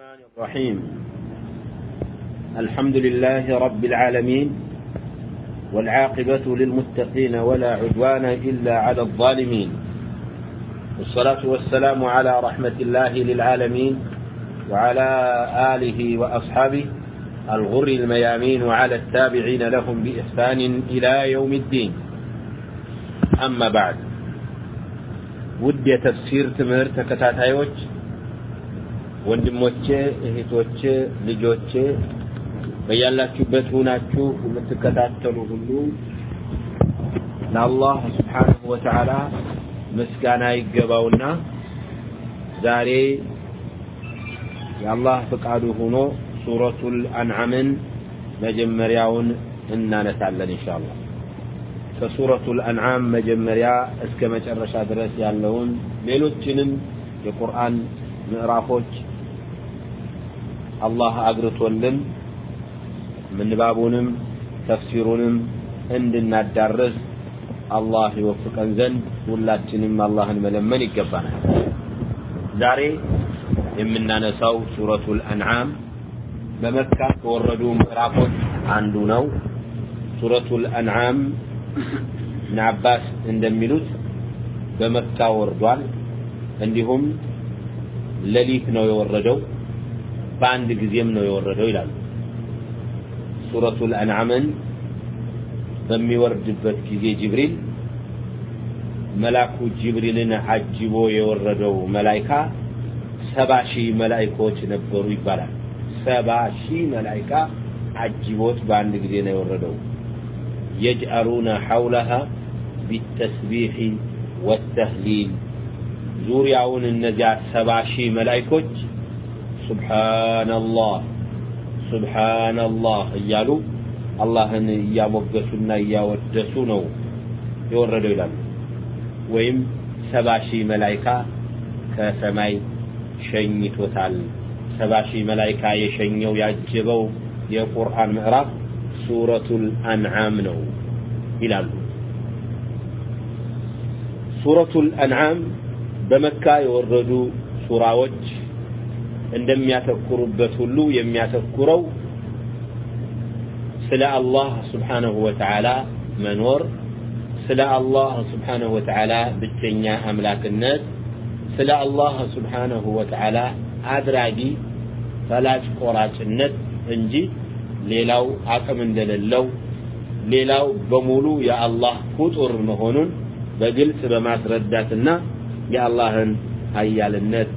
الرحمن الرحيم. الحمد لله رب العالمين والعاقبة للمتقين ولا عدوان إلا على الظالمين. والصلاة والسلام على رحمة الله للعالمين وعلى آله وأصحابه الغر الميامين وعلى التابعين لهم بإحسان إلى يوم الدين. أما بعد ودي تفسير تمرتك تكتاتايوش ወንድሞቼ፣ እህቶቼ፣ ልጆቼ በያላችሁበት ሁናችሁ የምትከታተሉ ሁሉ ለአላህ ስብሓንሁ ወተዓላ ምስጋና ይገባውና ዛሬ የአላህ ፍቃዱ ሆኖ ሱረቱል አንዓምን መጀመሪያውን እናነሳለን ኢንሻአላህ። ከሱረቱል አንዓም መጀመሪያ እስከ መጨረሻ ድረስ ያለውን ሌሎችንም የቁርአን ምዕራፎች አላህ አግርቶልን ምንባቡንም ተፍሲሩንም እንድናዳርስ አላህ ይወፍቀን ዘንድ ሁላችንም አላህን መለመን ይገባናል። ዛሬ የምናነሳው ሱረቱል አንዓም በመካ ከወረዱ ምዕራፎች አንዱ ነው። ሱረቱል አንዓም ኢብን አባስ እንደሚሉት በመካ ወርዷል። እንዲሁም ሌሊት ነው የወረደው፣ በአንድ ጊዜም ነው የወረደው ይላሉ። ሱረቱል አንዓምን በሚወርድበት ጊዜ ጅብሪል መላኩ ጅብሪልን አጅቦ የወረደው መላይካ ሰባ ሺህ መላይኮች ነበሩ ይባላል። ሰባ ሺህ መላይካ አጅቦት በአንድ ጊዜ ነው የወረደው። የጅአሉነ ሐውለሃ ቢተስቢሕ ወተህሊል ዙሪያውን እነዚያ ሰባ ሺህ መላይኮች ሱብሓነላህ ሱብሓነላህ እያሉ አላህን እያሞገሱና እያወደሱ ነው የወረደው ይላሉ። ወይም ሰባ ሺህ መላይካ ከሰማይ ሸኝቶታል። ሰባ ሺህ መላይካ የሸኘው ያጀበው የቁርአን ምዕራፍ ሱረቱል አንዓም ነው ይላሉ። ሱረቱል አንዓም በመካ የወረዱ ሱራዎች እንደሚያተኩሩበት ሁሉ የሚያተኩረው ስለ አላህ ስብሓነሁ ወተዓላ መኖር፣ ስለ አላህ ስብሓነሁ ወተዓላ ብቸኛ አምላክነት፣ ስለ አላህ ስብሓነሁ ወተዓላ አድራጊ ፈላጭ ቆራጭነት እንጂ ሌላው አቅም እንደሌለው ሌላው በሙሉ የአላህ ፍጡር መሆኑን በግልጽ በማስረዳትና የአላህን ሀያልነት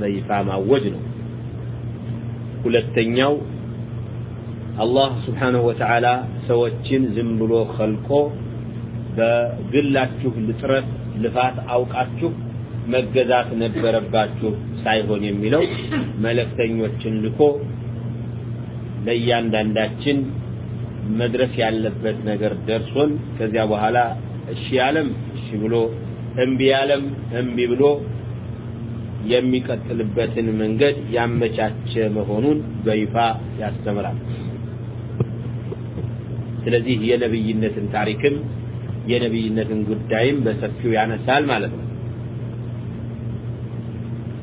በይፋ ማወጅ ነው። ሁለተኛው አላህ ስብሓንሁ ወተዓላ ሰዎችን ዝም ብሎ ኸልቆ በግላችሁ ልጥረት ልፋት አውቃችሁ መገዛት ነበረባችሁ ሳይሆን የሚለው መልእክተኞችን ልኮ ለእያንዳንዳችን መድረስ ያለበት ነገር ደርሶን ከዚያ በኋላ እሺ ያለም እሺ ብሎ እምቢ ያለም እምቢ ብሎ የሚቀጥልበትን መንገድ ያመቻቸ መሆኑን በይፋ ያስተምራል። ስለዚህ የነብይነትን ታሪክም የነብይነትን ጉዳይም በሰፊው ያነሳል ማለት ነው።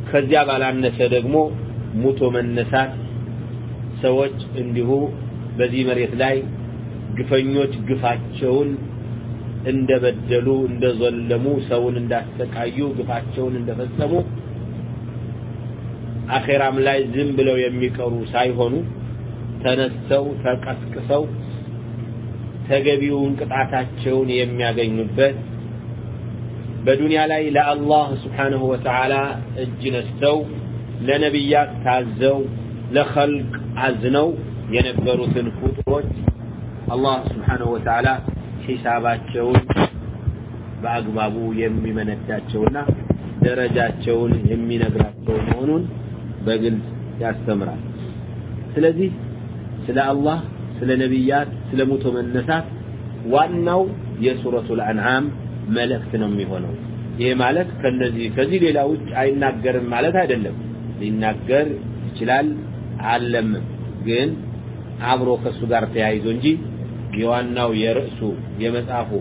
ከዚያ ባላነሰ ደግሞ ሙቶ መነሳት ሰዎች እንዲሁ በዚህ መሬት ላይ ግፈኞች ግፋቸውን እንደበደሉ እንደዘለሙ ሰውን እንዳሰቃዩ ግፋቸውን እንደፈጸሙ አኼራም ላይ ዝም ብለው የሚቀሩ ሳይሆኑ ተነስተው ተቀስቅሰው ተገቢውን ቅጣታቸውን የሚያገኙበት በዱንያ ላይ ለአላህ ስብሓንሁ ወተዓላ እጅ ነስተው ለነቢያት ታዘው ለኸልቅ አዝነው የነበሩትን ፍጡሮች አላህ ስብሓንሁ ወተዓላ ሒሳባቸውን በአግባቡ የሚመነዳቸውና ደረጃቸውን የሚነግራቸው መሆኑን በግልጽ ያስተምራል። ስለዚህ ስለ አላህ፣ ስለ ነቢያት፣ ስለ ሙቶ መነሳት ዋናው የሱረቱል አንዓም መልእክት ነው የሚሆነው። ይሄ ማለት ከነዚህ ከዚህ ሌላ ውጭ አይናገርም ማለት አይደለም። ሊናገር ይችላል አለም ግን አብሮ ከሱ ጋር ተያይዞ እንጂ የዋናው የርዕሱ የመጽሐፉ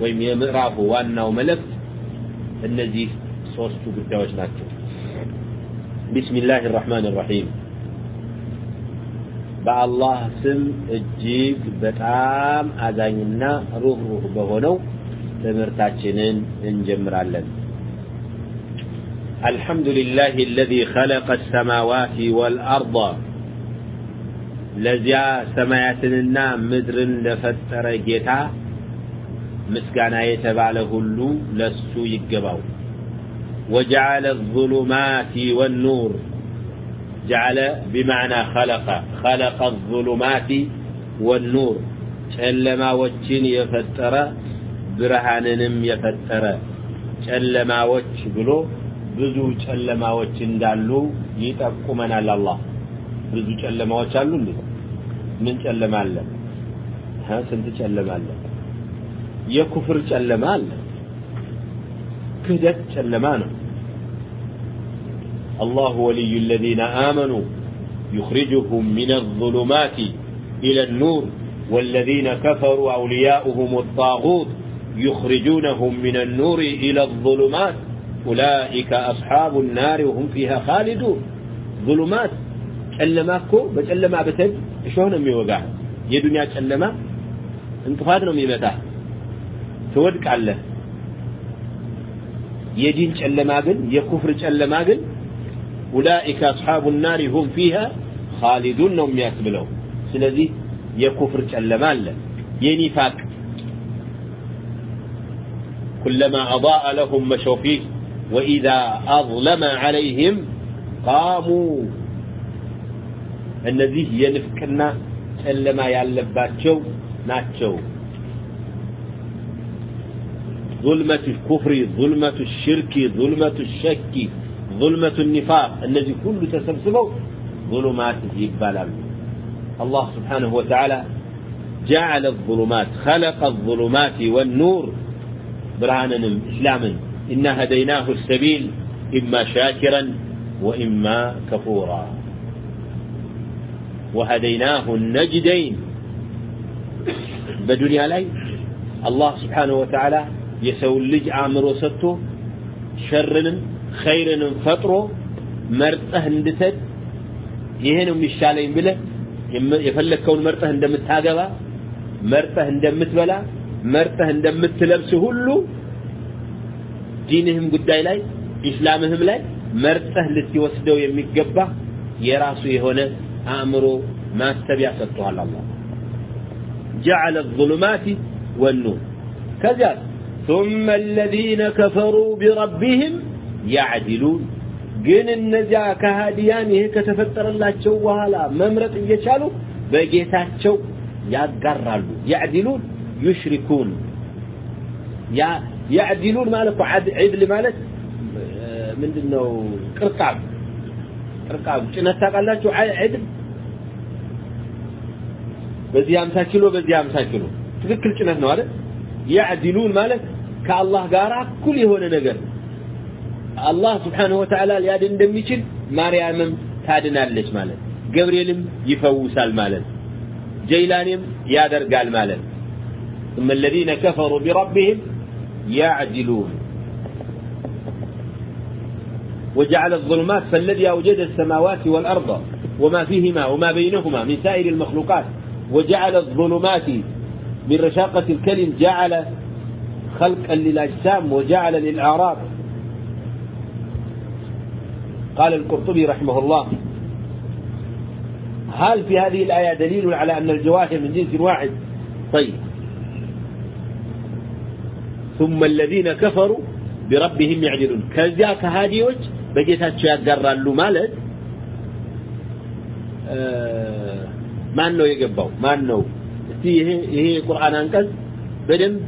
ወይም የምዕራፉ ዋናው መልእክት እነዚህ ሶስቱ ጉዳዮች ናቸው። ቢስሚላህ ራህማን ራሒም በአላህ ስም እጅግ በጣም አዛኝና ሩህሩህ በሆነው ትምህርታችንን እንጀምራለን الحمد لله الذي خلق السماوات والأرض ለዚያ ሰማያትንና ምድርን ለፈጠረ ጌታ ምስጋና የተባለ ሁሉ ለሱ ይገባው وجعل الظلمات والنور جعل بمعنى خلق خلق الظلمات والنور ጨለማዎችን የፈጠረ ብርሃንንም የፈጠረ ጨለማዎች ብሎ ብዙ ጨለማዎች እንዳሉ ይጠቁመናል አላህ ብዙ ጨለማዎች አሉ እንዴ ምን ጨለማ አለ ስንት ጨለማ አለ የኩፍር ጨለማ አለ ክህደት ጨለማ ነው الله ولي الذين آمنوا يخرجهم من الظلمات إلى النور والذين كفروا أولياؤهم الطاغوت يخرجونهم من النور إلى الظلمات أولئك أصحاب النار وهم فيها خالدون ظلمات ጨለማ እኮ በጨለማ ብትሄድ እሾህ ነው የሚወጋህ የዱንያ ጨለማ እንቅፋት ነው የሚመታ ትወድቃለህ የዲን ጨለማ ግን የኩፍር ጨለማ ግን ኡላኢከ አስሓቡ ናሪ ሁም ፊሃ ካሊዱን ነው የሚያስብለው ስለዚህ የኩፍር ጨለማ አለ የኒፋቅ كلما أضاء لهم مشوا فيه وإذا أظلم عليهم قاموا እነዚህ የንፍቅና ጨለማ ያለባቸው ናቸው ظلمة الكفر ظلمة الشرك ظلمة الشك ظلمة النفاق እነዚህ ሁሉ ተሰብስበው ظلمات ይባላሉ الله سبحانه وتعالى جعل الظلمات خلق الظلمات والنور برهانا إسلاما إنا هديناه السبيل إما شاكرا وإما كفورا وهديناه النجدين በዱንያ ላይ አላህ ስብሓንሁ ወተዓላ የሰው ልጅ አእምሮ ሰጥቶ ሸርንም ኸይርንም ፈጥሮ መርጠህ እንድትሄድ ይሄ ነው የሚሻለኝ ብለህ የፈለግከውን መርጠህ እንደምታገባ መርጠህ እንደምትበላ መርጠህ እንደምትለብስ ሁሉ ዲንህም ጉዳይ ላይ ኢስላምህም ላይ መርጠህ ልትወስደው የሚገባ የራሱ የሆነ አእምሮ ማሰቢያ ሰጥቷል አላህ جعل الظلمات والنور كذا ثم الذين كفروا بربهم ያዕዲሉን ግን እነዚያ ከሃዲያን ይሄ ከተፈጠረላቸው በኋላ መምረጥ እየቻሉ በጌታቸው ያጋራሉ። ያዕዲሉን ዩሽሪኩን። ያዕዲሉን ማለት ዒድል ማለት ምንድነው? ቅርቃብ። ቅርቃብ ጭነት ታውቃላችሁ? ዒድል በዚህ 50 ኪሎ በዚህ 50 ኪሎ። ትክክል ጭነት ነው አይደል? ያዕዲሉን ማለት ከአላህ ጋር እኩል የሆነ ነገር አላህ ስብሓንሁ ወተዓላ ሊያድን እንደሚችል ማርያምም ታድናለች ማለት ገብርኤልም ይፈውሳል ማለት ጀይላኔም ያደርጋል ማለት ثم الذين كفروا بربهم يعدلون وجعل الظلمات فالذي أوجد السماوات والأرض وما فيهما وما بينهما من سائر المخلوقات وجعل الظلمات من رشاقة الكلم جعل خلقا للأجسام وجعل للأعراض قال القرطبي رحمه الله. هل في هذه الآية دليل على أن الجواهر من جنس واحد؟ طيب. ثم الذين كفروا بربهم يعدلون. كذلك هذه وجه بجيتها تشياد قرر له آه، مالد ما أنه يقبوا ما أنه إيه، هي إيه قرآن أنكز؟ بدن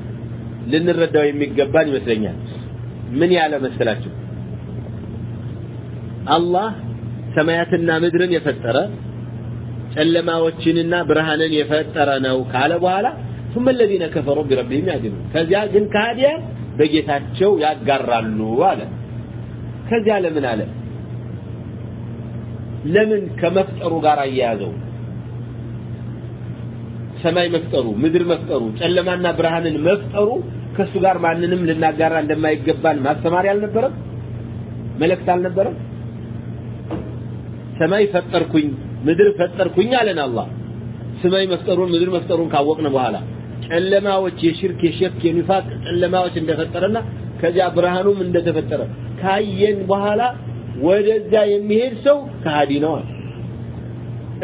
لن الردوا يمي قباني مثلين من يعلم الثلاثة አላህ ሰማያትና ምድርን የፈጠረ ጨለማዎችንና ብርሃንን የፈጠረ ነው ካለ በኋላ ثم الذين كفروا بربهم يعدلون ከዚያ ግን ከሃዲያን በጌታቸው ያጋራሉ አለ ከዚያ ለምን አለ ለምን ከመፍጠሩ ጋር አያያዘው ሰማይ መፍጠሩ ምድር መፍጠሩ ጨለማና ብርሃንን መፍጠሩ ከሱ ጋር ማንንም ልናጋራ እንደማይገባን ማስተማሪ አልነበረም መልእክት አልነበረም ሰማይ ፈጠርኩኝ ምድር ፈጠርኩኝ አለን አላህ ሰማይ መፍጠሩን ምድር መፍጠሩን ካወቅን በኋላ ጨለማዎች የሽርክ የሸክ የኒፋቅ ጨለማዎች እንደፈጠረና ከዚያ ብርሃኑም እንደተፈጠረ ካየን በኋላ ወደዛ የሚሄድ ሰው ከሃዲ ነው አለ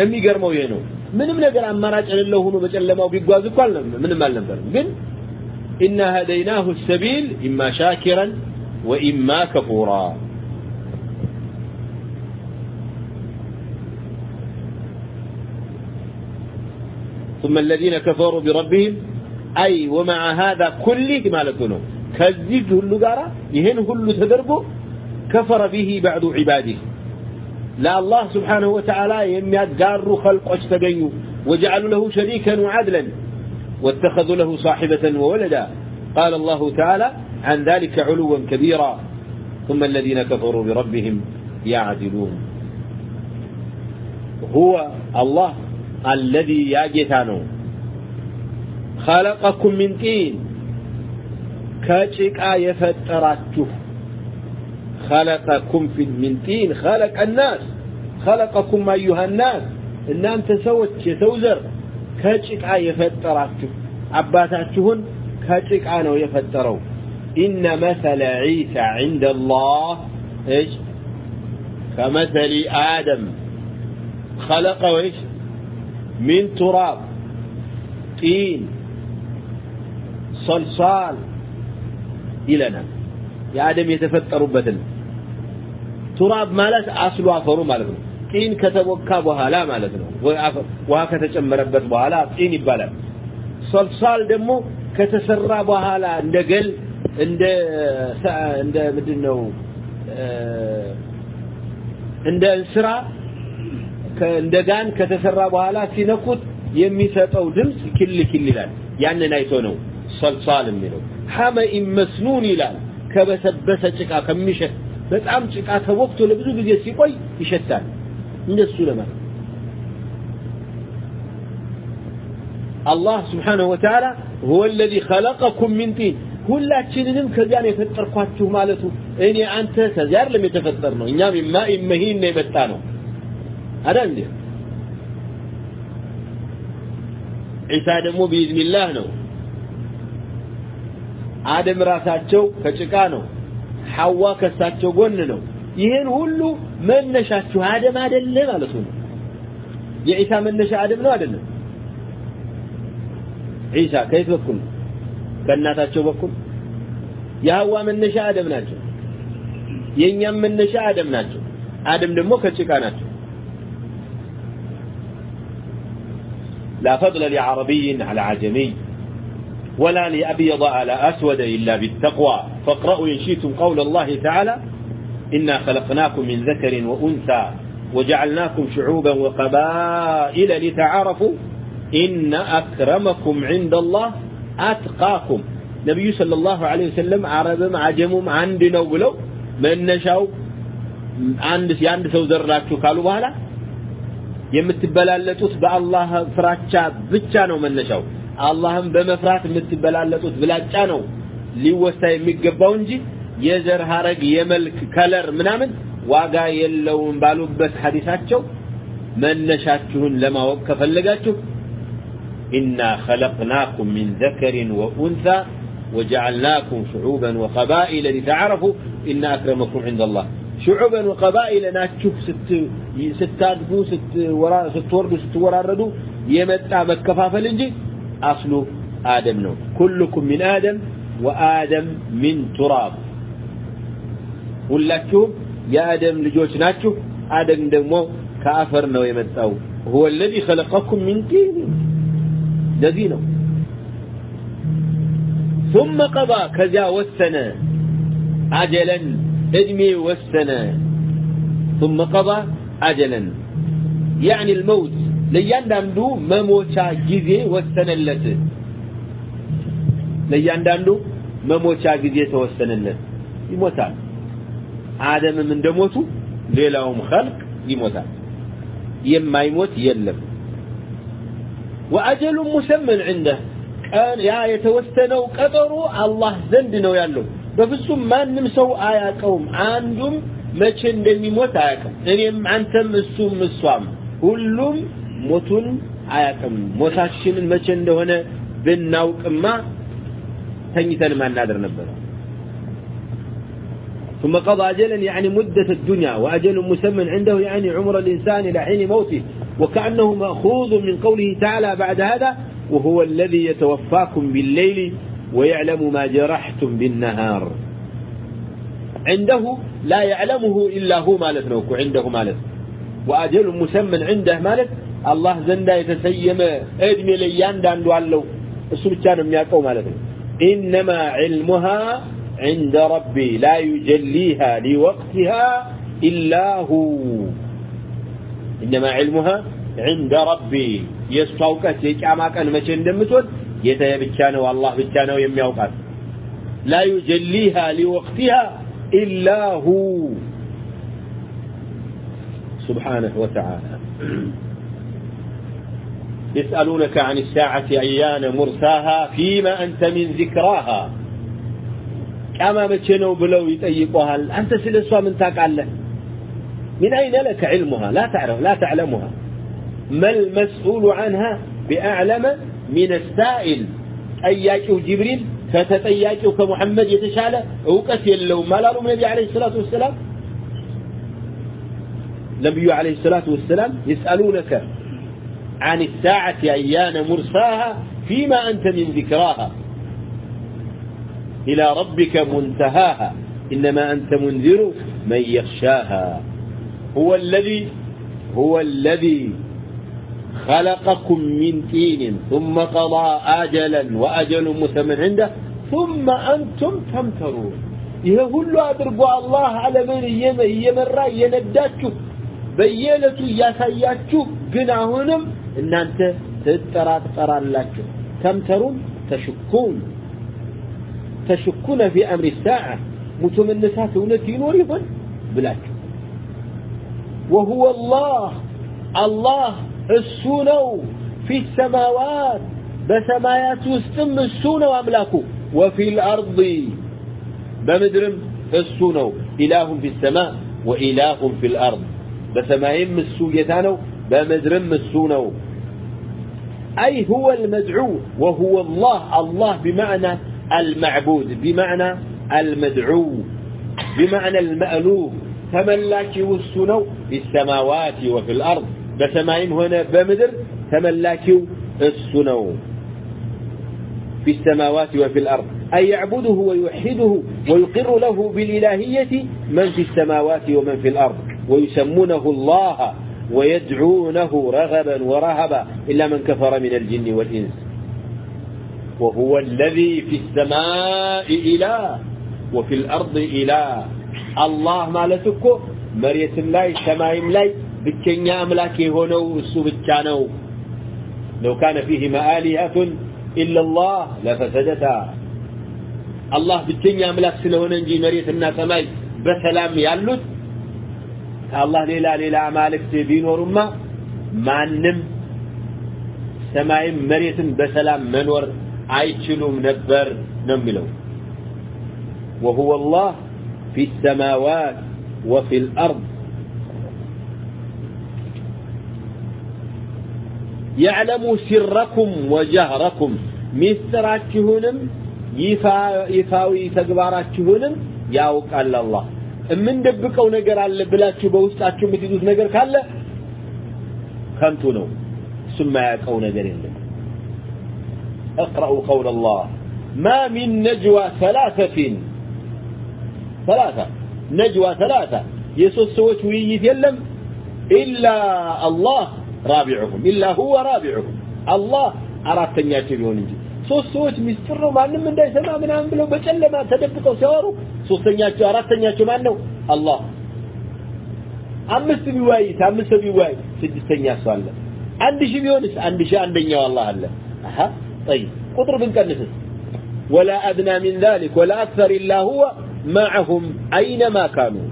የሚገርመው ይሄ ነው ምንም ነገር አማራጭ የሌለው ሆኖ በጨለማው ቢጓዝ እኮ ምንም አልነበርም ግን ኢና هديناه السبيل إما شاكرا وإما كفورا ثم الذين كفروا بربهم أي ومع هذا كله مالكونه كذب هلو قارا يهن هلو تدربو كفر به بعض عباده. لا الله سبحانه وتعالى قاروا خلق تقينوا وجعلوا له شريكا وعدلا واتخذوا له صاحبة وولدا. قال الله تعالى عن ذلك علوا كبيرا. ثم الذين كفروا بربهم يعدلون. هو الله الذي يا يجتانو خلقكم من تين كاتشك آية راتشو خلقكم في من تين خلق الناس. خلقكم أيها الناس. إن أنت سويت كتوزر كاتشك آيفت راتشو عباساتشهن كاتشك آنا ويفت راتشو إن مثل عيسى عند الله. إيش؟ كمثل آدم. خلقه إيش؟ من تراب طين صلصال ይለናል የአደም የተፈጠሩበትን ቱራብ ማለት አስሉ አፈሩ ማለት ነው ጢን ከተቦካ በኋላ ማለት ነው ውሃ ከተጨመረበት በኋላ ጢን ይባላል ሶልሳል ደግሞ ከተሰራ በኋላ እንደ ገል እንደ እንደ ምንድን ነው እንደ እንስራ እንደ ጋን ከተሰራ በኋላ ሲነኩት የሚሰጠው ድምፅ ክል ይላል። ያንን አይቶ ነው ሰልሳል የሚለው። ሐመኢን መስኑን ይላል። ከበሰበሰ ጭቃ ከሚሸት በጣም ጭቃ ተወቅቶ ለብዙ ጊዜ ሲቆይ ይሸታል። እንደሱ ለማለት አላህ ስብሓንሁ ወተዓላ ሁወ ለዚ ኸለቀኩም ሚን ጢን ሁላችንንም ከዚያ ነው የፈጠርኳችሁ ማለቱ እኔ አንተ ከዚያ አይደለም የተፈጠር ነው እኛም ማ መሂን ነው የመጣ ነው አዳ እንዴ ዒሳ ደግሞ ቢኢዝኒላህ ነው። አደም ራሳቸው ከጭቃ ነው። ሐዋ ከሳቸው ጎን ነው። ይህን ሁሉ መነሻችሁ አደም አይደለ ማለቱ ነው። የዒሳ መነሻ አደም ነው አይደለም? ዒሳ ከየት በኩል? ከእናታቸው በኩል? የሐዋ መነሻ አደም ናቸው። የእኛም መነሻ አደም ናቸው። አደም ደግሞ ከጭቃ ናቸው لا فضل لعربي على عجمي ولا لأبيض على أسود إلا بالتقوى. فاقرأوا إن شئتم قول الله تعالى إنا خلقناكم من ذكر وأنثى وجعلناكم شعوبا وقبائل لتعارفوا إن أكرمكم عند الله أتقاكم. نبي صلى الله عليه وسلم عربم عجمم عندنا وقلوا من نشاو عند سيان سو ذراكم قالوا لا የምትበላለጡት በአላህ ፍራቻ ብቻ ነው መነሻው አላህም በመፍራት የምትበላለጡት ብላጫ ነው ሊወሳ የሚገባው እንጂ የዘር ሀረግ የመልክ ከለር ምናምን ዋጋ የለውም ባሉበት ሐዲሳቸው መነሻችሁን ለማወቅ ከፈለጋችሁ ኢና ኸለቅናኩም ሚን ዘከሪን ወኡንሳ وجعلناكم شعوبا وقبائل لتعارفوا إن أكرمكم عند الله شعوبا وقبائل ناتشوف ست ستادبو ست ورا ستوردو ستوراردو يمتع مكفافل እንጂ أصل آدم نو كلكم من آدم وآدم من تراب ሁላችሁም የአደም ልጆች ናችሁ አደም ደግሞ ከአፈር ነው የመጣው هو الذي خلقكم من طين ለዚህ ነው ثم قضى ከዚያ ወሰነ አጀለን እድሜ ወሰነ ثم قضى አጀለን يعني الموت ለእያንዳንዱ መሞቻ ጊዜ ወሰነለት ለእያንዳንዱ መሞቻ ጊዜ ተወሰነለት ይሞታል አደምም እንደሞቱ ሌላውም ኸልቅ ይሞታል የማይሞት የለም ወአጀሉ ሙሰመን عنده ቀን ያ የተወሰነው ቀጠሮ አላህ ዘንድ ነው ያለው በፍጹም ማንም ሰው አያቀውም አንዱም መቼ እንደሚሞት አያውቅም እኔም አንተም እሱም እሷም ሁሉም ሞቱን አያውቅም ሞታችንን መቼ እንደሆነ ብናውቅማ ተኝተን ማናደር ነበር ثم قضى أجلا يعني مدة الدنيا وأجل مسمى عنده يعني عمر الإنسان إلى حين موته وكأنه مأخوذ من قوله تعالى بعد هذا وهو الذي يتوفاكم بالليل ويعلم ما جرحتم بالنهار. عنده لا يعلمه إلا هو مالت نوكو عنده مالت وأجل مسمى عنده مالت الله زندا يتسيم أدمي ليان دان دوالو. السو بتشان مياقو مالت إنما علمها عند ربي لا يجليها لوقتها إلا هو. إنما علمها عند ربي. يستوقت يقاما كان مچ እንደምትወል ጌታዬ ብቻ ነው አላህ ብቻ ነው የሚያውቃት لا يجليها لوقتها إلا هو سبحانه وتعالى يسألونك عن الساعة أيان مرساها فيما أنت من ذكراها كما متشنو بلو يطيقوها أنت سلسوا من تاقاله من أين لك علمها لا تعرف لا تعلمها ما المسؤول عنها بأعلم من السائل؟ أياكو جبريل فتت فتتياكو كمحمد يتشعل وكثير لو ما لارو النبي عليه الصلاة والسلام؟ النبي عليه الصلاة والسلام يسألونك عن الساعة أيان مرساها فيما أنت من ذكراها. إلى ربك منتهاها. إنما أنت منذر من يخشاها. هو الذي هو الذي خلقكم من طين ثم قضى أجلا وأجل مسمى عنده ثم أنتم تمترون ይሄ ሁሉ አድርጎ አላህ ዓለምን እየመራ እየነዳችሁ በየዕለቱ እያሳያችሁ ግን አሁንም እናንተ ትጠራጠራላችሁ ተምተሩን ተሽኩን ተሽኩነ ፊ አምሪ ሳዓ ሙቶ መነሳት እውነት ይኖር ይሆን ብላችሁ وهو الله الله እሱ ነው። السماوات ሰማዋት በሰማያት ውስጥም እሱ ነው አምላኩ። ወፊ ልአርض በምድርም እሱ ነው። ኢላሁም في ሰማ ወኢላሁም ፊ ልአርض በሰማይም እሱ ጌታ ነው እሱ ነው። أي هو المدعو وهو الله الله بمعنى المعبود بمعنى المدعو بمعنى المألوف تملاكي والسنو في السماوات وفي الأرض بسمايم هنا بمدر تملاكي السنو في السماوات وفي الأرض. أي يعبده ويوحده ويقر له بالإلهية من في السماوات ومن في الأرض. ويسمونه الله ويدعونه رغبا ورهبا إلا من كفر من الجن والإنس. وهو الذي في السماء إله وفي الأرض إله. الله مالتك مريت لاي سمايم لاي بكنيا أملاكي هونو السو بكانو لو كان فيهما آلهة إلا الله لفسدتا الله بكنيا أملاك سلهون انجي مريتنا سماي بسلام يالوت ከአላህ ሌላ ሌላ አማልክት ቢኖሩማ ማንም ሰማይም መሬትም በሰላም መኖር አይችሉም ነበር ነው የሚለው وهو الله في السماوات وفي الأرض يعلم سركم وجهركم ሚስጥራችሁንም ይፋዊ ተግባራችሁንም ያውቃል አላህ የምንደብቀው ነገር አለ ብላችሁ በውስጣችሁ የምትይዙት ነገር ካለ ከንቱ ነው እሱ የማያውቀው ነገር የለም اقرأوا قول الله ما من نجوى ثلاثة ثلاثة نجوى ثلاثة يسوس سوت وييت يلم إلا الله رابعهم إلا هو رابعهم الله أراد تنياتي بيون انجي ሶስት ሰዎች ሚስጥር ነው ማንም እንዳይሰማ ምናምን ብለው በጨለማ ተደብቀው ሲያወሩ ሶስተኛቸው አራተኛቸው ማን ነው አላህ አምስት ቢዋይት አምስት ቢዋይ ስድስተኛ ሰው አለ አንድ ሺህ ቢሆንስ አንድ ሺህ አንደኛው አላህ አለ አሃ طيب ቁጥር ብንቀንስስ ولا أدنى من ذلك ولا أكثر إلا هو معهم أينما كانوا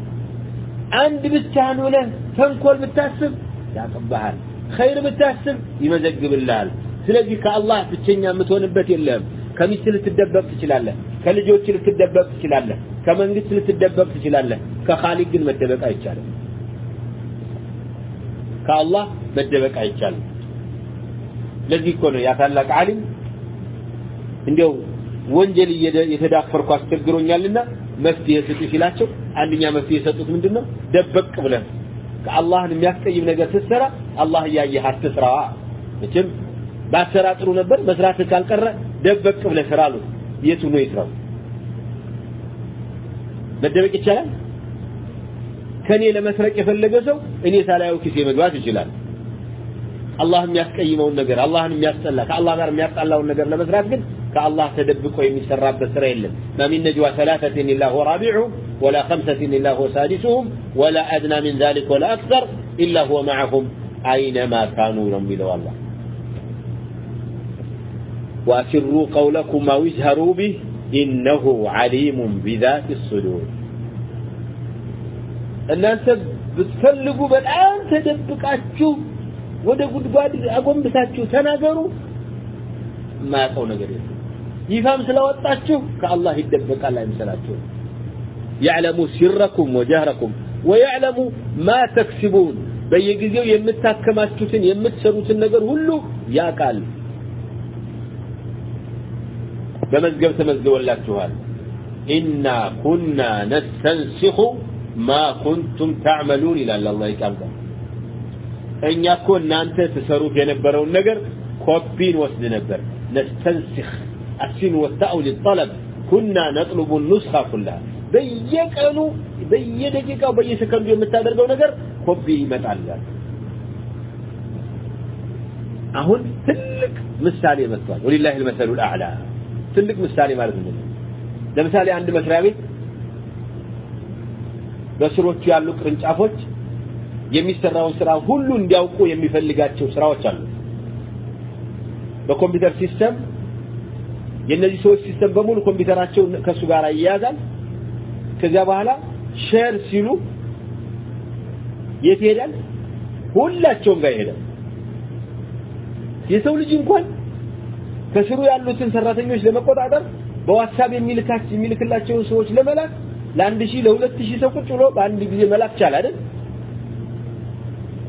عند ብቻህን ሆነህ ተንኮል ብታስብ ያቀባሃል ኸይር ብታስብ ይመዘግብልሃል። ስለዚህ ከአላህ ብቸኛ የምትሆንበት የለም። ከሚስት ልትደበቅ ትችላለህ። ከልጆች ልትደበቅ ትችላለህ። ከመንግስት ልትደበቅ ትችላለህ። ከኻሊቅ ግን መደበቅ አይቻልም። ከአላህ መደበቅ አይቻልም። ለዚህ እኮ ነው ያ ታላቅ እንዲያው ወንጀል የተዳፈርኩ አስቸግሮኛልና መፍትሄ ስጡ ሲላቸው አንደኛ መፍትሄ የሰጡት ምንድነው? ደበቅ ብለን ከአላህን የሚያስቀይም ነገር ስትሰራ አላህ እያየህ አትስራ መቼም ባሰራ ጥሩ ነበር መስራት ካልቀረ ደበቅ ብለህ ስራ አሉት የቱ ነው ይስራው መደበቅ ይቻላል? ከኔ ለመስረቅ የፈለገ ሰው እኔ ሳላየው ኪሴ መግባት ይችላል አላህ የሚያስቀይመውን ነገር አላህን የሚያስጠላ ከአላህ ጋር የሚያጣላውን ነገር ለመስራት ግን ከአላህ ተደብቆ የሚሰራበት ስራ የለም ما من نجوى ثلاثة إلا هو رابعهم ولا خمسة إلا هو سادسهم ولا أدنى من ذلك ولا أكثر إلا هو معهم أينما كانوا يميلوا الله وأسروا قولكم أو اجهروا به إنه عليم بذات الصدور እናንተ ብትፈልጉ በጣም ተደብቃችሁ ወደ ጉድጓድ አጎንብሳችሁ ተናገሩ የማያውቀው ነገር የለም ይፋም ስለወጣችሁ ከአላህ ይደበቃል አይምሰላችሁ يعلم سركم وجهركم ويعلم ما تكسبون በየጊዜው የምታከማቹትን የምትሰሩትን ነገር ሁሉ ያውቃል በመዝገብ ተመዝግቦላችኋል ኢና ኩና ነስተንሲኹ ማ ኩንቱም ታዕመሉን ይላል አላህ ይቃል እኛ እኮ እናንተ ትሰሩት የነበረውን ነገር ኮፒ እንወስድ ነበር ነስተንሲኽ السين والتاء للطلب كنا نطلب النسخة كلها በየቀኑ በየደቂቃው በየሰከንዱ የምታደርገው ነገር ኮፒ ይመጣል አሁን ትልቅ ምሳሌ መጥቷል ወሊላሂ المثل الاعلى ትልቅ ምሳሌ ማለት ነው ለምሳሌ አንድ መስሪያ ቤት በስሮቹ ያሉ ቅርንጫፎች የሚሰራውን ስራ ሁሉ እንዲያውቁ የሚፈልጋቸው ስራዎች አሉ። በኮምፒውተር system የነዚህ ሰዎች system በሙሉ ኮምፒውተራቸው ከሱ ጋር ይያዛል ከዚያ በኋላ share ሲሉ የት ይሄዳል? ሁላቸውም ጋር ይሄዳል። የሰው ልጅ እንኳን ከስሩ ያሉትን ሰራተኞች ለመቆጣጠር በዋትሳፕ የሚልካቸው የሚልክላቸውን ሰዎች ለመላክ ለአንድ ሺህ ለሁለት ሺህ ሰው ቁጭ ብሎ በአንድ ጊዜ መላክ ቻለ አይደል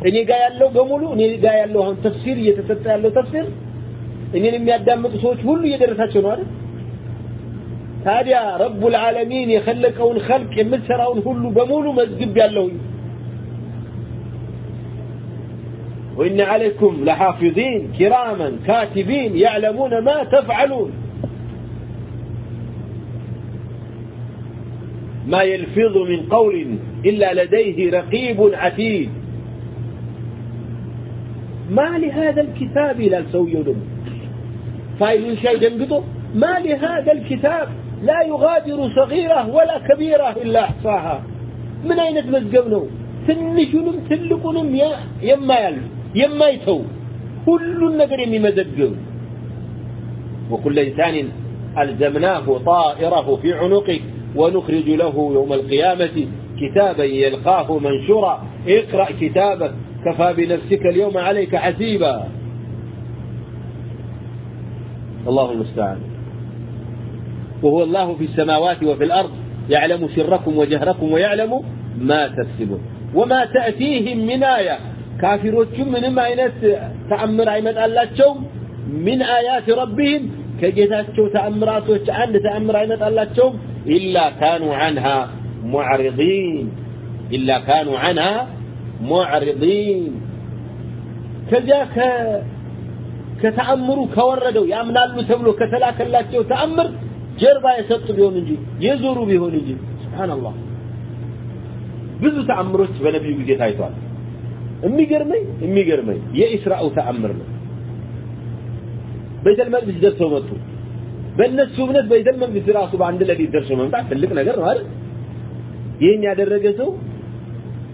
እኔ ጋር ያለው በሙሉ እኔ ጋር ያለው አሁን ተፍሲር እየተሰጠ ያለው ተፍሲር እኔን የሚያዳምጡ ሰዎች ሁሉ እየደረሳቸው ነው አይደል ታዲያ ረቡል ዓለሚን የኸለቀውን ኸልቅ የምትሰራውን ሁሉ በሙሉ መዝግብ ያለሁኝ وإن عليكم لحافظين كراما كاتبين يعلمون ما تفعلون ما يلفظ من قول إلا لديه رقيب عتيد ما لهذا الكتاب إلى السوي دم فايل شيء دنقطه ما لهذا الكتاب لا يغادر صغيرة ولا كبيرة إلا أحصاها من أين تمزقونه ትንሹንም ትልቁንም የማያልፍ የማይተው ሁሉን ነገር የሚመዘግብ وكل إنسان ألزمناه طائره في عنقه ونخرج له يوم القيامة كتابا يلقاه منشورا اقرأ كتابك كفى بنفسك اليوم عليك حسيبا. الله المستعان. وهو الله في السماوات وفي الأرض يعلم سركم وجهركم ويعلم ما تكسبون. وما تأتيهم من آية. كافرون من ما ينس تأمر عمد الله من آيات ربهم. ከጌታቸው ተአምራቶች تعمر ተአምር አይመጣላቸውም إلا كانوا عنها معرضين. إلا كانوا عنها ሙዕሪዲን ከዚያ ከተአምሩ ከወረደው ያምናሉ ተብሎ ከተላከላቸው ተአምር ጀርባ የሰጡ ቢሆን እንጂ የዞሩ ቢሆን እንጂ ሱብሃንአላህ። ብዙ ተአምሮች በነብዩ ጊዜ ታይቷል የሚገርመኝ የሚገርመኝ የኢስራኡ ተአምር ነው። በይተል መቅዲስ ደርሰው መጡ። በእነሱ እምነት በይተል መቅዲስ ራሱ በአንድ ሌሊት ደርሶ መምጣት ትልቅ ነገር ነው አይደል? ይህን ያደረገ ሰው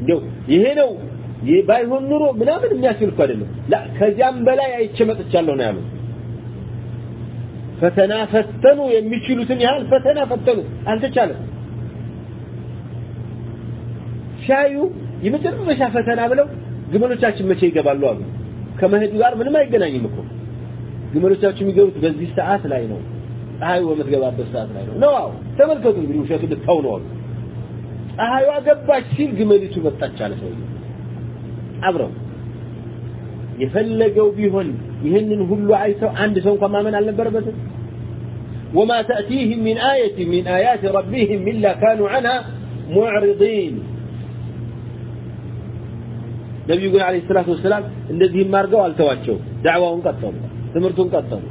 እንደው ይሄ ነው ባይሆን ኑሮ ምናምን የሚያስብል እኮ አይደለም። ላ ከዚያም በላይ አይቼ መጥቻለሁ ነው ያሉት። ፈተና ፈተኑ የሚችሉትን ያህል ፈተና ፈተኑ። አልተቻለም። ሲያዩ የመጨረሻ ፈተና ብለው ግመሎቻችን መቼ ይገባሉ አሉ። ከመሄዱ ጋር ምንም አይገናኝም እኮ። ግመሎቻችን የሚገቡት በዚህ ሰዓት ላይ ነው። ፀሐዩ በምትገባበት ሰዓት ላይ ነው። ነው ተመልከቱ እንግዲህ ውሸቱ ልታው ነው አሉ ፀሐዩ ገባች ሲል ግመሊቱ መጣች አለ ሰውዬው አብረው የፈለገው ቢሆን ይህንን ሁሉ አይተው አንድ ሰው እንኳን ማመን አልነበረበትም وما تأتيهم من آية من آيات ربهم إلا كانوا عنها معرضين ነቢዩ ግን አለይሂ ሰላቱ ወሰላም እንደዚህም አድርገው አልተዋቸው ዳዕዋውን ቀጠሉ ትምህርቱን ቀጠሉ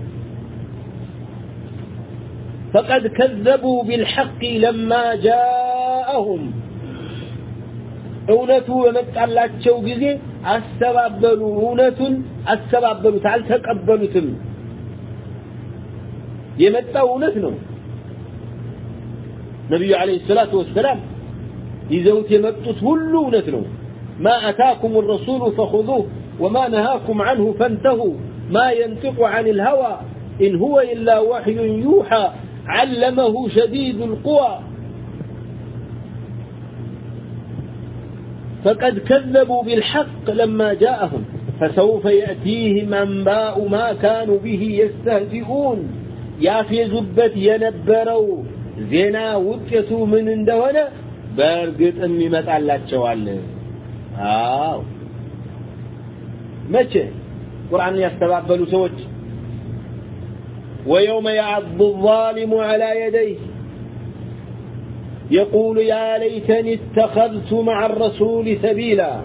فقد كذبوا بالحق لما جاءهم እውነቱ በመጣላቸው ጊዜ አስተባበሉ እውነቱን አስተባበሉት አልተቀበሉትም የመጣው እውነት ነው ነቢዩ አለይሂ ሰላቱ ወሰላም ይዘውት የመጡት ሁሉ እውነት ነው ما أتاكم الرسول فخذوه وما نهاكم عنه فانتهوا ما ينطق عن الهوى إن هو إلا وحي يوحى علمه شديد القوى فقد كذبوا بالحق لما جاءهم فسوف يأتيهم أنباء ما كانوا به يستهزئون يا في زبت ينبروا زنا وكسوا من اندهنا በእርግጥ የሚመጣላቸዋል አዎ መቼ ቁርአንን ያስተባበሉ ሰዎች ويوم يعض الظالم على يديه يقول يا ليتني اتخذت مع الرسول سبيلا.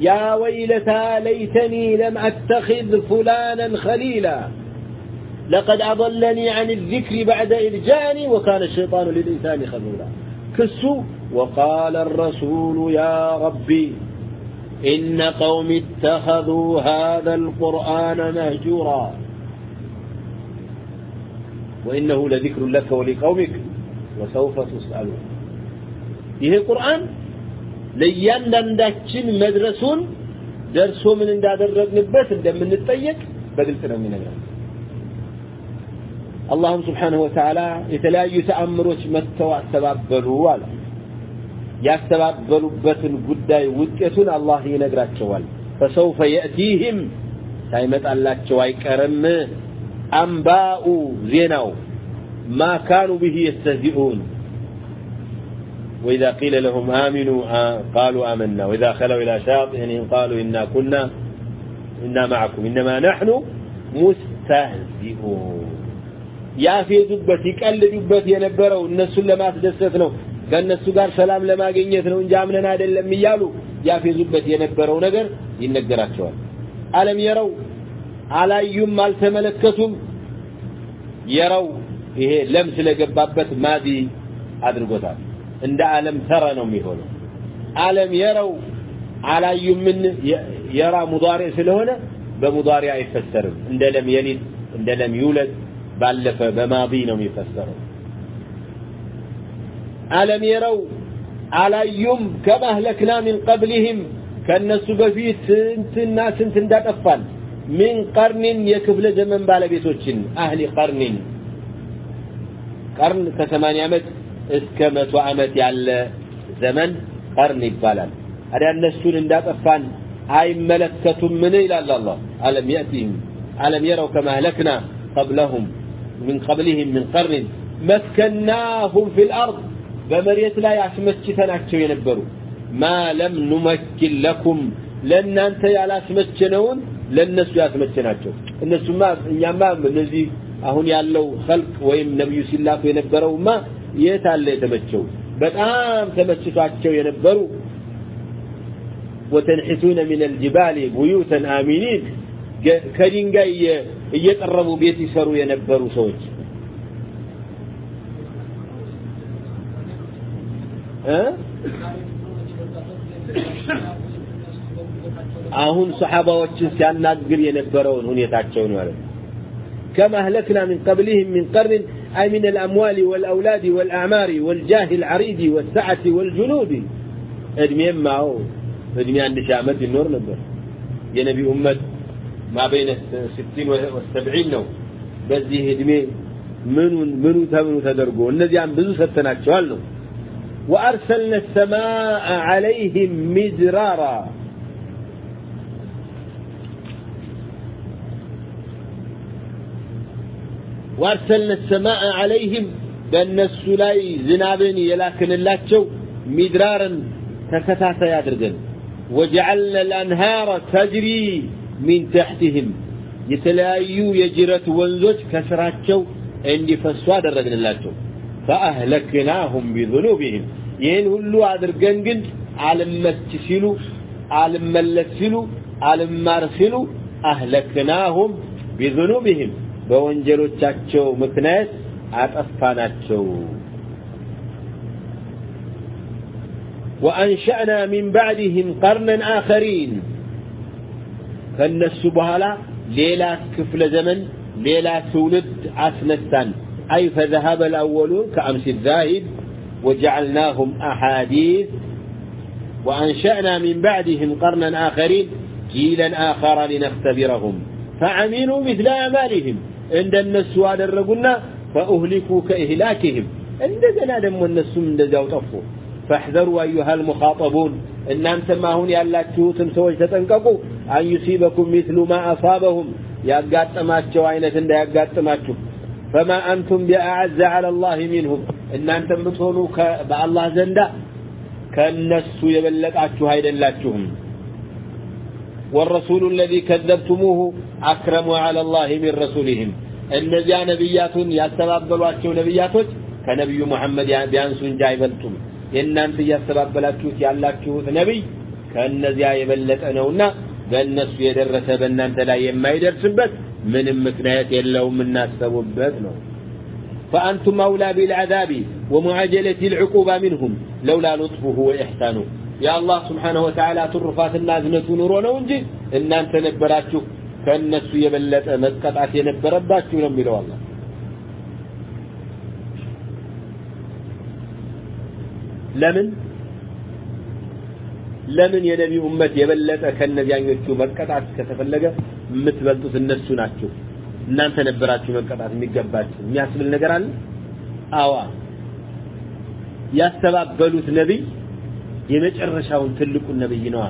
يا ويلتى ليتني لم أتخذ فلانا خليلا. لقد أضلني عن الذكر بعد إذ جاءني وكان الشيطان للإنسان خذولا. كسوا وقال الرسول يا ربي إن قوم اتخذوا هذا القرآن مهجورا. وإنه لذكر لك ولقومك. ወሰውፈ ቱስአሉ ይሄ ቁርአን ለእያንዳንዳችን መድረሱን ደርሶ ምን እንዳደረግንበት እንደምንጠየቅ በግልጽ ነው የሚነግረን። አላህም ስብሓነሁ ወተዓላ የተለያዩ ተአምሮች መተው አስተባበሉ አለ። ያስተባበሉበትን ጉዳይ ውጤቱን አላህ ይነግራቸዋል። ፈሰውፈ የእቲህም ሳይመጣላቸው አይቀርም አምባኡ ዜናው ማ ካኑ ብህ የስተዚኡን وإذا قيل لهم آمنوا آه قالوا آمنا وإذا خلوا إلى شاطئهم قالوا إنا كنا إنا معكم إنما نحن مستهزئون ያፌዙበት ይቀልዱበት የነበረው እነሱን ለማስደሰት ነው ከእነሱ ጋር ሰላም ለማግኘት ነው እንጂ አምነን አይደለም እያሉ ያፌዙበት የነበረው ነገር ይነገራቸዋል አለም የረው አላዩም አልተመለከቱም የረው ይሄ ለም ስለገባበት ማዲ አድርጎታል። እንደ አለም ተረ ነው የሚሆነው። አለም የረው አላዩምን? የራ ሙዳሪ ስለሆነ በሙዳሪ አይፈሰርም። እንደ ለም የሊድ እንደ ለም ይውለድ ባለፈ በማዲ ነው የሚፈሰረው። አለም የረው አላዩም ከማህለክና ሚን ቀብሊህም ከእነሱ በፊት ስንትና ስንት እንዳጠፋን። ሚን ቀርኒን? የክፍለ ዘመን ባለቤቶችን አህሊ ቀርኒን ቀርን ከሰማንያ ዓመት እስከ መቶ ዓመት ያለ ዘመን ቀርን ይባላል ታዲያ እነሱን እንዳጠፋን አይመለከቱም ምን ይላል አላህ አለም የእቲህም አለም የረው ከማህለክና ቀብለሁም من قبلهم من قرن مكناهم في الأرض በመሬት ላይ አስመችተናቸው የነበሩ ማ ለም ኑመኪን ለኩም ለእናንተ ያላስመቸነውን ለእነሱ ያስመቸናቸው እነሱማ እኛማ እነዚህ አሁን ያለው ኸልቅ ወይም ነቢዩ ሲላኩ የነበረውማ የት አለ የተመቸው? በጣም ተመችቷቸው የነበሩ ወተንሒቱነ ምን አልጅባል ቡዩተን አሚኒን ከድንጋይ እየጠረቡ ቤት ይሰሩ የነበሩ ሰዎች አሁን ሰሓባዎችን ሲያናግር የነበረውን ሁኔታቸውን ማለት ነው كما أهلكنا من قبلهم من قرن أي من الأموال والأولاد والأعمار والجاه العريض والسعة والجنود እድሜም አዎ እድሜ አንድ ሺህ ዓመት ይኖር ነበር የነቢ ኡመት ما بين الستين والسبعين ነው በዚህ እድሜ ምኑን ምኑ ተምኑ ተደርጎ እነዚያም ብዙ ሰጥተናቸዋል ነው وأرسلنا السماء عليهم مدرارا وأرسلنا السماء عليهم በእነሱ ላይ ዝናብን የላክንላቸው ሚድራርን ተከታታይ አድርገን وجعلنا الأنهار تجري من تحتهم የተለያዩ የጅረት ወንዞች ከስራቸው እንዲፈሱ አደረግንላቸው ፈአህለክናሁም ቢዙኑቢህም ይህን ሁሉ አድርገን ግን አልመች ሲሉ አልመለስ ሲሉ አልማር ሲሉ አህለክናሁም ቢዙኑቢህም በወንጀሎቻቸው ምክንያት አጠፋናቸው وأنشأنا من بعدهم قرنا آخرين ከነሱ በኋላ ሌላ ክፍለ ዘመን ሌላ ትውልድ አስነሳን أي فذهب الأولون كأمس الذاهب وجعلناهم أحاديث وأنشأنا من بعدهم قرنا آخرين جيلا آخر لنختبرهم فعملوا مثل أعمالهم እንደነሱ አደረጉና ፈኡህሊኩ ከኢህላክህም። እንደገና ደግሞ እነሱም እንደዚያው ጠፉ። ፈሕዘሩ አዩሃ ልሙኻጠቡን እናንተም አሁን ያላችሁትም ሰዎች ተጠንቀቁ። አን ዩሲበኩም ማ አሳበሁም ያጋጠማቸው አይነት እንዳያጋጥማችሁ። ፈማ አንቱም ቢአዕዘ ዐላ ላህ ሚንሁም እናንተም ብትሆኑ በአላህ ዘንዳ ከእነሱ የበለጣችሁ አይደላችሁም። والرسول الذي كذبتموه أكرم على الله من رسولهم እነዚያ ነቢያቱን ያስተባበሏቸው ነቢያቶች ከነቢዩ መሐመድ ቢያንሱ እንጂ አይበልጡም የእናንተ እያስተባበላችሁት ያላችሁት ነቢይ ከእነዚያ የበለጠ ነውና በእነሱ የደረሰ በእናንተ ላይ የማይደርስበት ምንም ምክንያት የለውም እናሰቡበት ነው فأنتم أولى بالعذاب ومعاجلة العقوبة منهم لولا لطفه وإحسانه የአላህ ስብሓንሁ ወተዓላ ትሩፋትና እዝነቱ ኑሮ ነው እንጂ እናንተ ነበራችሁ ከእነሱ የበለጠ መቀጣት የነበረባችሁ ነው የሚለው አላ። ለምን? ለምን የነቢዩ እመት የበለጠ ከነዚያኞቹ መቀጣት ከተፈለገ የምትበልጡት እነሱ ናቸው እናንተ ነበራችሁ መቀጣት የሚገባችሁ። የሚያስብል ነገር አለ? አዋ ያስተባበሉት ነቢይ የመጨረሻውን ትልቁን ነቢይ ነዋ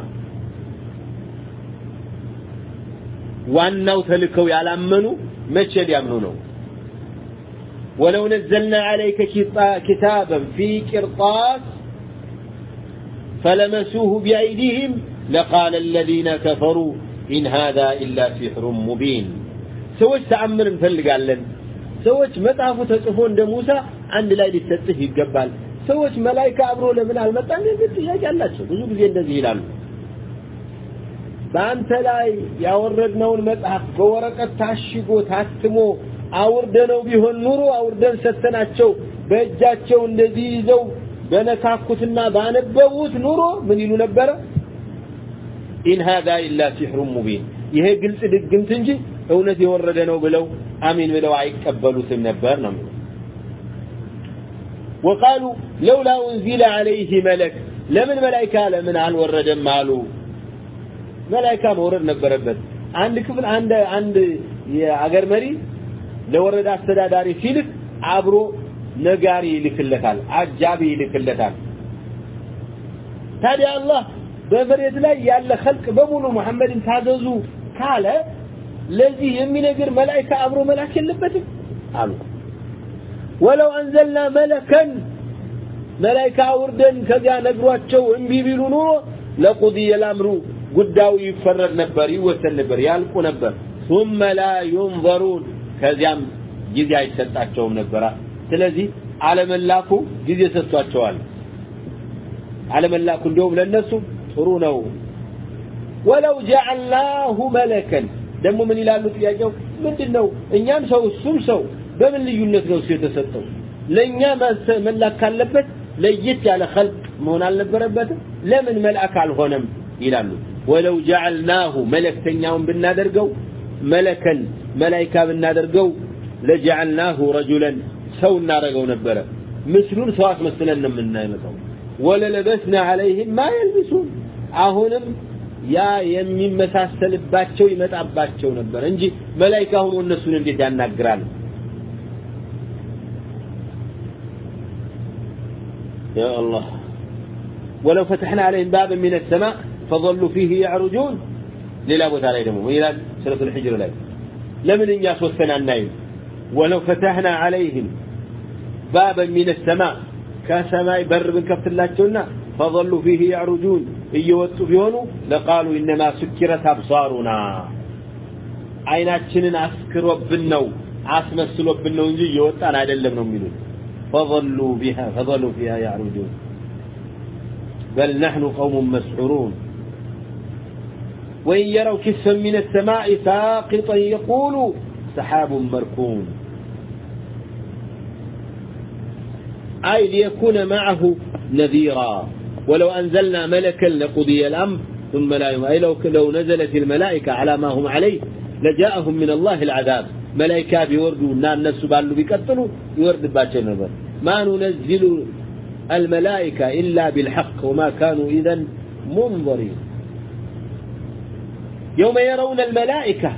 ዋናው ተልከው ያላመኑ መቼ ሊያምኑ ነው ولو نزلنا عليك كتابا في قرطاس فلمسوه بأيديهم لقال الذين كفروا إن هذا إلا سحر مبين ሰዎች ተአምር እንፈልጋለን ሰዎች መጽሐፉ ተጽፎ እንደ ሙሳ አንድ ላይ ሊሰጥህ ይገባል ሰዎች መላይካ አብሮ ለምን አልመጣም የሚል ጥያቄ አላቸው። ብዙ ጊዜ እንደዚህ ይላሉ። በአንተ ላይ ያወረድነውን መጽሐፍ በወረቀት ታሽጎ ታትሞ አውርደነው ቢሆን ኑሮ አውርደን ሰተናቸው በእጃቸው እንደዚህ ይዘው በነካኩትና ባነበቡት ኑሮ ምን ይሉ ነበረ? إن هذا إلا سحر مبين። ይሄ ግልጽ ድግምት እንጂ እውነት የወረደ ነው ብለው አሚን ብለው አይቀበሉትም ነበር ነው وقالوا لولا أنزل عليه ملك ለምን መላይካ ለምን አልወረደም አሉ። መላይካ መውረድ ነበረበት። አንድ ክፍል አንድ አንድ የአገር መሪ ለወረዳ አስተዳዳሪ ሲልክ አብሮ ነጋሪ ይልክለታል አጃቢ ይልክለታል። ታዲያ አላህ በመሬት ላይ ያለ ኸልቅ በሙሉ መሐመድን ታዘዙ ካለ ለዚህ የሚነግር መላእክት አብሮ መላክ የለበትም አሉ። ወለው አንዘልና መለከን መላእክት አውርደን ከዚያ ነግሯቸው እምቢ ቢሉ ኑሮ ለቁድየ الامر ጉዳዩ ይፈረድ ነበር ይወሰን ነበር ያልቁ ነበር ثم لا ينظرون ከዚያም ጊዜ አይሰጣቸውም ነበር ስለዚህ አለመላኩ ጊዜ ሰጥቷቸዋል አለመላኩ እንደውም ለነሱ ጥሩ ነው ወለው ጀዐልናሁ መለከን ደግሞ ምን ይላሉ ጥያቄው ምንድነው እኛም ሰው እሱም ሰው በምን ልዩነት ነው የተሰጠው? ለእኛ መላክ ካለበት ለየት ያለ ኸልቅ መሆን አልነበረበትም። ለምን መልአክ አልሆነም ይላሉ። ወለው ጀዐልናሁ መለክተኛውን ብናደርገው መለከን መላይካ ብናደርገው ለጀዐልናሁ ረጁለን ሰው እናደርገው ነበረ። ምስሉን ሰው አስመስለን ነው የምናመጣው ወለለበስና ዐለይህም ማ አሁንም ያ የሚመሳሰልባቸው ይመጣባቸው ነበር እንጂ መላይካ ሆኖ እነሱን እንዴት ያናግራል يا الله. ولو فتحنا عليهم بابا من السماء فظلوا فيه يعرجون. للابد عليهم إلى سنة الحجر الأول. لمن إنجاس وثنا النايم. ولو فتحنا عليهم بابا من السماء كسماء بر من كفت الله فظلوا فيه يعرجون. إيوتوا بيونوا لقالوا إنما سكرت أبصارنا. عيناتنا أسكر وبنوا عاصمة سلوبنا ونجي يوتان عدل لمنهم منون فظلوا بها فظلوا فيها يعرجون. بل نحن قوم مسحورون. وإن يروا كسفا من السماء ساقطا يقولوا سحاب مركون. أي ليكون معه نذيرا. ولو أنزلنا ملكا لقضي الأمر ثم لا أي لو نزلت الملائكة على ما هم عليه لجاءهم من الله العذاب. ملائكة بيوردوا النار نفسه بعلو بيكتلوا يورد باتشي نظر ما ننزل الملائكة إلا بالحق وما كانوا إذن منظرين يوم يرون الملائكة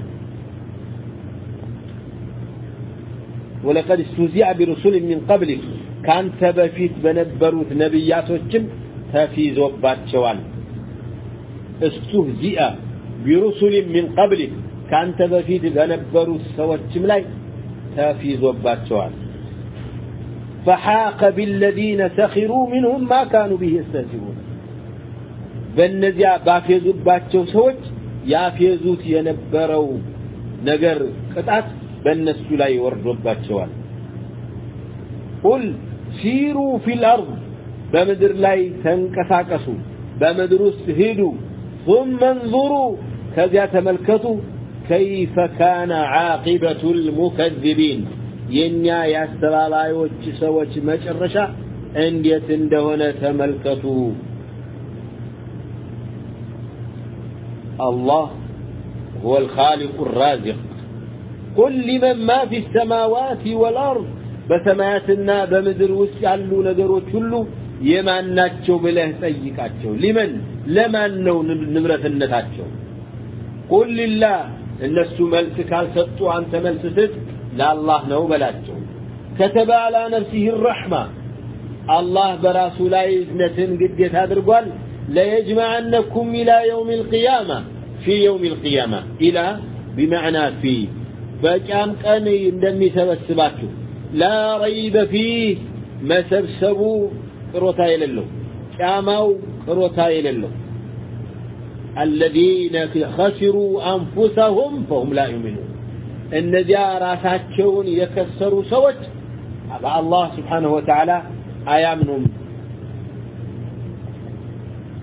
ولقد استوزيع برسول من قبل كان تبفيت بنبروت نبيات وجم تفيز وباتشوان استوزيع برسول من قبل من قبلك كان تبفيت بنبروت سوتشم لاي تفيز وباتشوان فحاق بالذين سخروا منهم ما كانوا به يستهزئون በእነዚያ ባፌዙባቸው ሰዎች ያፌዙት የነበረው ነገር ቅጣት በእነሱ ላይ ወርዶባቸዋል ቁል ሲሩ ፊል አርድ በምድር ላይ ተንቀሳቀሱ በምድር ውስጥ ሂዱ ثم انظروا ከዚያ ተመልከቱ كيف كان عاقبة المكذبين የኛ የአስተባባዮች ሰዎች መጨረሻ እንዴት እንደሆነ ተመልከቱ الله هو الخالق الرازق قل لمن ما في السماوات والأرض بسماياتنا بمدر ውስጥ ያሉ ነገሮች ሁሉ የማን ናቸው ብለህ ጠይቃቸው ሊመን ለማን ነው ንብረትነታቸው ቁል ሊላህ እነሱ መልስ ካልሰጡ አንተ መልስ ስጥ ለአላህ ነው በላቸው ከተበ አላ ነፍሲህ ረሕማ አላህ በራሱ ላይ እዝነትን ግዴታ አድርጓል ليجمعنكم إلى يوم القيامة في يوم القيامة إلى بمعنى في بكام كان يندمي سبسباتو لا ريب فيه ما سبسبوا قروتا يللو كاماو قروتا يللو الذين خسروا أنفسهم فهم لا يؤمنون እነዚያ ራሳቸውን የከሰሩ ሰዎች በአላህ ስብሓንሁ ወተዓላ አያምኑም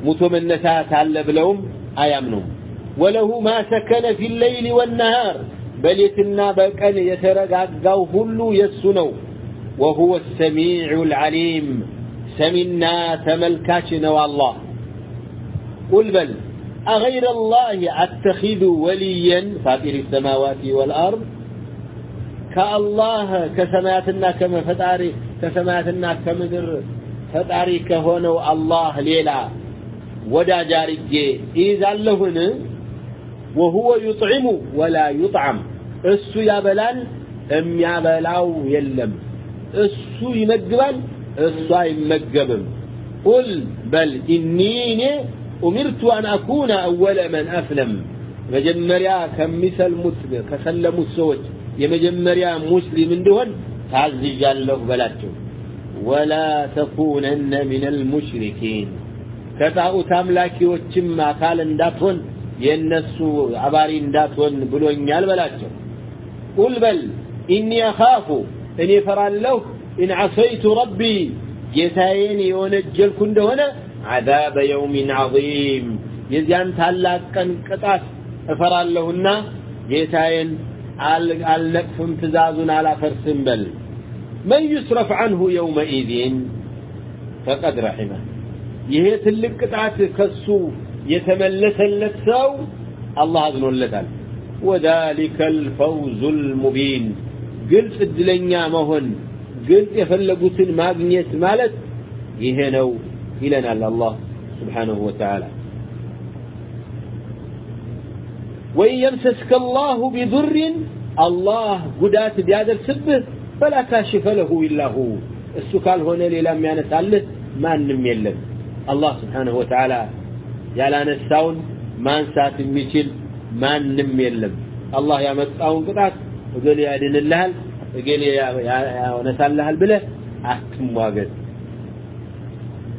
ሙቶ መነሳት አለ ብለውም አያምኑም ወለሁ ማ ሰከነ ፊ ሌይሊ ወነሃር በሌትና በቀን የተረጋጋው ሁሉ የሱ ነው ወሁወ ሰሚዑ ልዓሊም ሰሚና ተመልካች ነው አላህ ቁል በል أغير الله أتخذ وليا فاطر السماوات والأرض كالله كسماتنا كما فتاري كسماتنا كمدر فتاري كهونو الله ليلا ወዳጅ አርጌ ይዛለሁን ወሁወ ዩጥዒሙ ወላ ዩጥዓም እሱ ያበላል የሚያበላው የለም እሱ ይመግባል እሱ አይመገብም ቁል በል ኢኒ እኔ ኡሚርቱ አን አኩነ አወለ መን አስለም መጀመሪያ ከሚሰልሙት ከሰለሙት ሰዎች የመጀመሪያ ሙስሊም እንድሆን ታዝዣለሁ በላቸው። ወላ ተኩነነ ምን አልሙሽሪኪን ከጣዖት አምላኪዎችም አካል እንዳትሆን የእነሱ አባሪ እንዳትሆን ብሎኛል በላቸው። قل በል إني أخاف እኔ እፈራለሁ إن عصيت ربي ጌታዬን የወነጀልኩ እንደሆነ عذاب يوم عظيم። የዚያን ታላቅ ቀን ቅጣት እፈራለሁና ጌታዬን አልነቅፍም ትእዛዙን አላፈርስም በል። من يصرف عنه يومئذ ፈቀድ ረሒመህ ይሄ ትልቅ ቅጣት ከሱ የተመለሰለት ሰው አላህ አዝኖለታል። ወዛሊከ አልፈውዙ ልሙቢን ግልጽ እድለኛ መሆን ግልጽ የፈለጉትን ማግኘት ማለት ይሄ ነው ይለናል አላህ ስብሓንሁ ወተዓላ። ወኢን የምሰስከ አላሁ ቢዱርን አላህ ጉዳት ቢያደርስብህ ፈላ ካሽፈ ለሁ ኢላሁ እሱ ካልሆነ ሌላ የሚያነሳልህ ማንም የለም። አላህ ስብሓንሁ ወተዓላ ያላነሳውን ማንሳት የሚችል ማንም የለም። አላህ ያመጣውን ቅጣት እገሌ ያድንልሃል እገሌ ያነሳልሃል ብለህ አትሟገት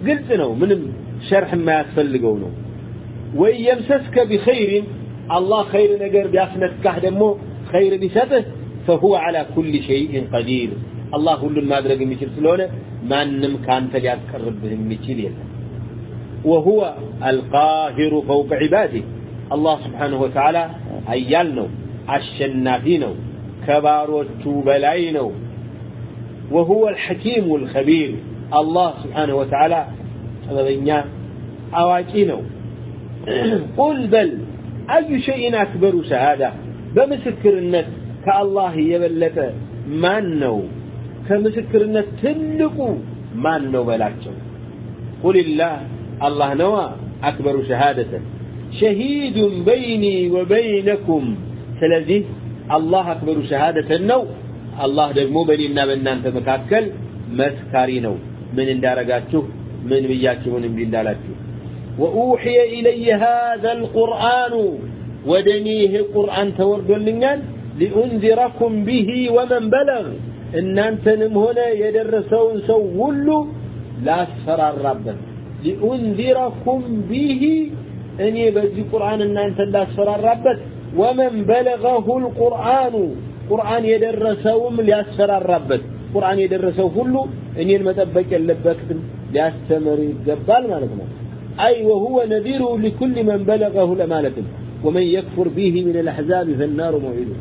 ግልጽ ነው ምንም ሸርሕ የማያስፈልገው ነው ወይ የምሰስከ ቢኸይሪን አላህ ኸይር ነገር ቢያስነካህ ደግሞ ኸይር ቢሰጥህ فهو على كل شيء قدير الله ሁሉን ማድረግ የሚችል ስለሆነ ማንም ካንተ ሊያስቀርብህ የሚችል የለም وهو القاهر فوق عباده الله سبحانه وتعالى ኃያል ነው አሸናፊ ነው ከባሮቹ በላይ ነው وهو الحكيم الخبير الله سبحانه وتعالى أواجينه قل بل أي شيء أكبر شهادة؟ بمسكر النت كالله يبلت ما النو كمسكر النت تلق ما النو بلاتشو قل الله الله نوى أكبر شهادة. شهيد بيني وبينكم. سلذي الله أكبر شهادة نو. الله دمو بني النبنان تمكاكل مسكارينو ምን እንዳረጋችሁ ምን ብያችሁ ምን እምቢ እንዳላችሁ وأوحي إلي هذا القرآن ودنيه القرآن تورد لنيان لأنذركم به ومن بلغ إن أنت هنا يدرسون سولوا لا أسفر الرب لأنذركم به أني بزي قرآن إن أنت لا أسفر الرب ومن بلغه القرآن قرآن يدرسهم القرآن يدرسه كله أن يلمتبك اللبك لأستمر الزبال مالكنا أي وهو نذير لكل من بلغه لمالكنا ومن يكفر به من الأحزاب فالنار موعده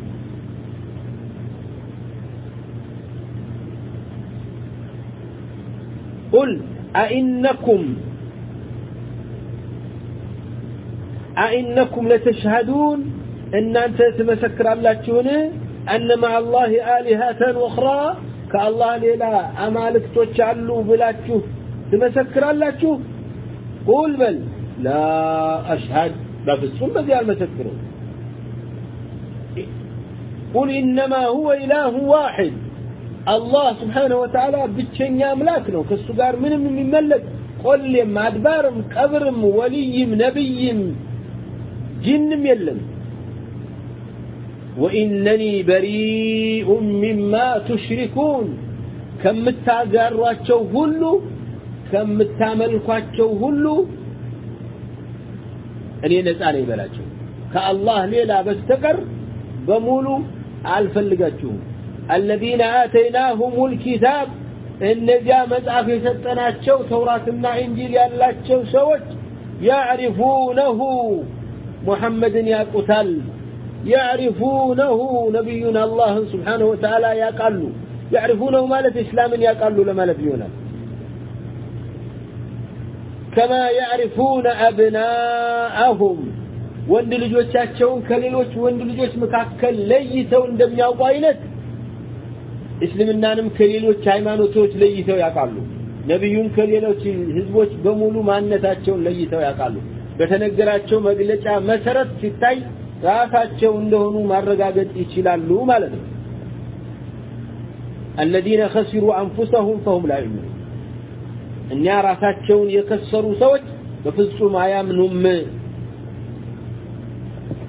قل أئنكم أئنكم لتشهدون أن أنت تمسكر الله تشونه أن مع الله آلهة أخرى ከአላህ ሌላ አማልክቶች አሉ ብላችሁ ትመሰክራላችሁ? ቁል በል። ላ አሽሀድ በፍጹም በዚህ አልመሰክርም። ቁል ኢነማ ሁወ ኢላሁ ዋሕድ አላህ ስብሓነሁ ወተዓላ ብቸኛ አምላክ ነው። ከእሱ ጋር ምንም የሚመለክ ቆሌም አድባርም ቀብርም ወልይም ነቢይም ጅንም የለም። وإنني بريء مما تشركون ከምታጋሯቸው ሁሉ ከምታመልኳቸው ሁሉ እኔ ነፃ ነኝ በላቸው ከአላህ ሌላ በስተቀር በሙሉ አልፈልጋችሁም الذين آتيناهم الكتاب እነዚያ መጽሐፍ የሰጠናቸው ተውራትና ኢንጂል ያላቸው ሰዎች ያዕሪፉነሁ ሙሐመድን ያቁታል ያዕሪፉነሁ ነቢዩን አላህን ስብሓንሁ ወተዓላ ያቃሉ። ያዕሪፉነሁ ማለት እስላምን ያቃሉ ለማለት ይሆናል። ከማ ያዕሪፉነ አብናአሁም ወንድ ልጆቻቸውን ከሌሎች ወንድ ልጆች መካከል ለይተው እንደሚያውቁ አይነት እስልምናንም ከሌሎች ሃይማኖቶች ለይተው ያውቃሉ። ነቢዩን ከሌሎች ህዝቦች በሙሉ ማንነታቸውን ለይተው ያውቃሉ። በተነገራቸው መግለጫ መሰረት ሲታይ ራሳቸው እንደሆኑ ማረጋገጥ ይችላሉ ማለት ነው الذين خسروا أنفسهم فهم لا يؤمنون እኛ ራሳቸውን የከሰሩ ሰዎች በፍጹም አያምኑም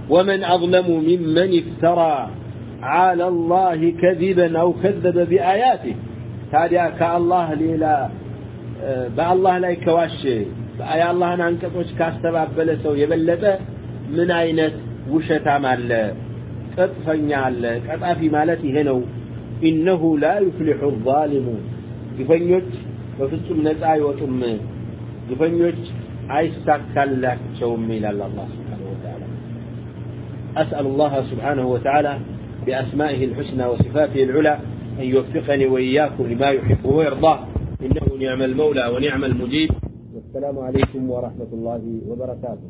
ومن أظلم ممن افترى على الله كذبا أو كذب بآياته ታዲያ ከአላህ ሌላ በአላህ ላይ ከዋሸ የአላህን አንቀጾች ካስተባበለ ሰው የበለጠ ምን አይነት ውሸታም አለ ቅጥፈኛ አለ ቀጣፊ ማለት ይሄ ነው ኢነሁ ላ ዩፍሊሑ ዛሊሙን ግፈኞች በፍጹም ነፃ አይወጡም ግፈኞች አይሳካላቸውም ይላል አላህ ስብሓንሁ ወተዓላ أسأل الله سبحانه وتعالى بأسمائه الحسنى وصفاته العلى أن يوفقني وإياكم لما يحبه ويرضاه إنه نعم المولى ونعم المجيب والسلام عليكم ورحمة الله وبركاته